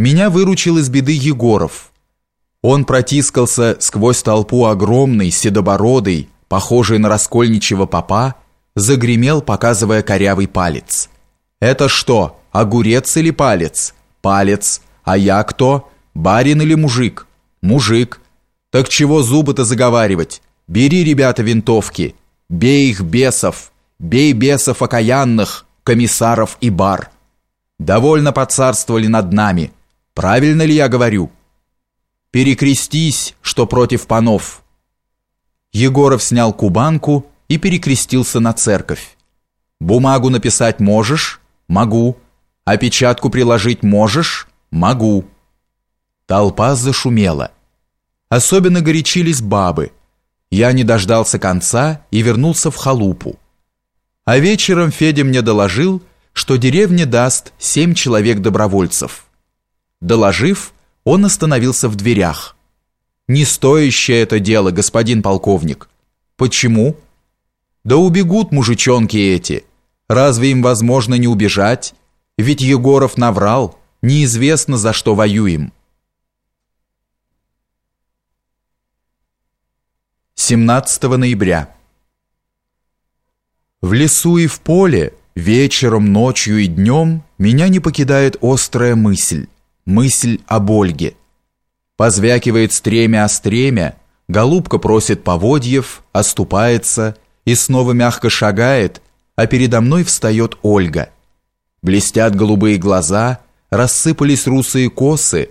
меня выручил из беды Егоров. Он протискался сквозь толпу огромный, седобородый, похожий на раскольничего попа, загремел, показывая корявый палец. «Это что, огурец или палец?» «Палец. А я кто? Барин или мужик?» «Мужик. Так чего зубы-то заговаривать? Бери, ребята, винтовки. Бей их бесов. Бей бесов окаянных, комиссаров и бар. Довольно поцарствовали над нами. Правильно ли я говорю? Перекрестись, что против панов». Егоров снял кубанку и перекрестился на церковь. «Бумагу написать можешь?» «Могу». «Опечатку приложить можешь?» «Могу». Толпа зашумела. Особенно горячились бабы. Я не дождался конца и вернулся в халупу. А вечером Федя мне доложил, что деревня даст семь человек-добровольцев. Доложив, он остановился в дверях. «Не стоящее это дело, господин полковник». «Почему?» «Да убегут мужичонки эти. Разве им возможно не убежать? Ведь Егоров наврал, неизвестно за что воюем». 17 ноября. В лесу и в поле, вечером, ночью и днем меня не покидает острая мысль, мысль об Ольге. Позвякивает стремя о стремя, голубка просит поводьев, оступается и снова мягко шагает, а передо мной встает Ольга. Блестят голубые глаза, рассыпались русые косы,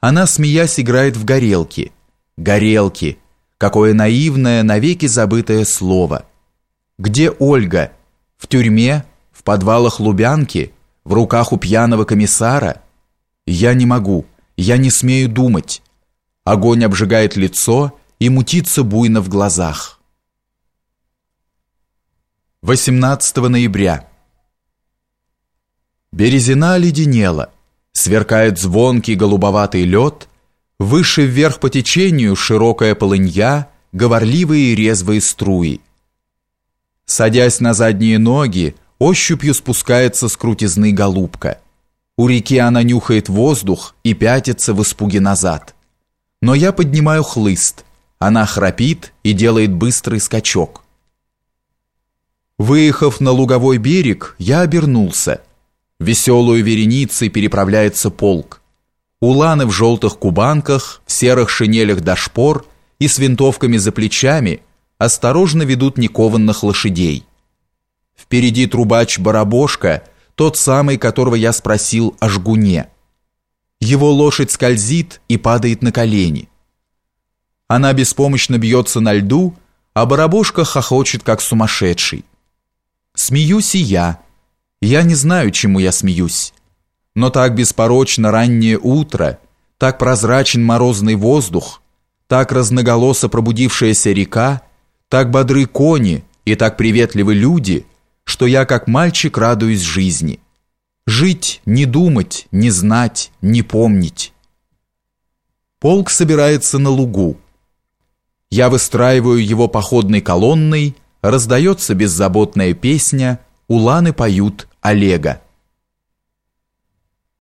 она, смеясь, играет в горелки. Горелки — Какое наивное, навеки забытое слово. Где Ольга? В тюрьме? В подвалах Лубянки? В руках у пьяного комиссара? Я не могу, я не смею думать. Огонь обжигает лицо и мутится буйно в глазах. 18 ноября. Березина леденела, сверкает звонкий голубоватый лед, Выше вверх по течению широкая полынья, говорливые и резвые струи. Садясь на задние ноги, ощупью спускается с крутизны голубка. У реки она нюхает воздух и пятится в испуге назад. Но я поднимаю хлыст. Она храпит и делает быстрый скачок. Выехав на луговой берег, я обернулся. Веселую вереницей переправляется полк. Уланы в желтых кубанках, в серых шинелях до шпор и с винтовками за плечами осторожно ведут никованных лошадей. Впереди трубач Барабошка, тот самый, которого я спросил о жгуне. Его лошадь скользит и падает на колени. Она беспомощно бьется на льду, а Барабошка хохочет, как сумасшедший. Смеюсь и я. Я не знаю, чему я смеюсь. Но так беспорочно раннее утро, так прозрачен морозный воздух, так разноголосо пробудившаяся река, так бодры кони и так приветливы люди, что я как мальчик радуюсь жизни. Жить, не думать, не знать, не помнить. Полк собирается на лугу. Я выстраиваю его походной колонной, раздается беззаботная песня, уланы поют Олега.